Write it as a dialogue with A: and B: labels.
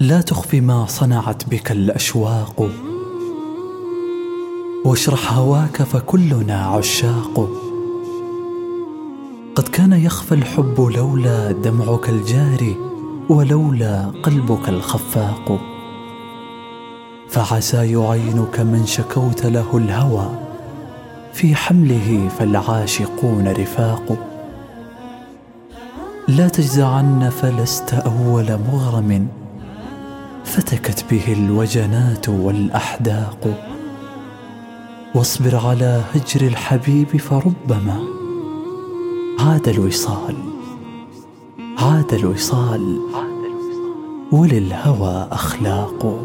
A: لا تخفي ما صنعت بك الأشواق. واشرح هواك فكلنا عشاق. قد كان يخفى الحب لولا دمعك الجاري ولولا قلبك الخفاق. فعسى يعينك من شكوت له الهوى. في حمله فالعاشقون رفاق. لا تجزعن فلست أول مغرم. فتكت به الوجنات والأحداق. واصبر على هجر الحبيب فربما. عاد الوصال عاد الوصال. وللهوى اخلاق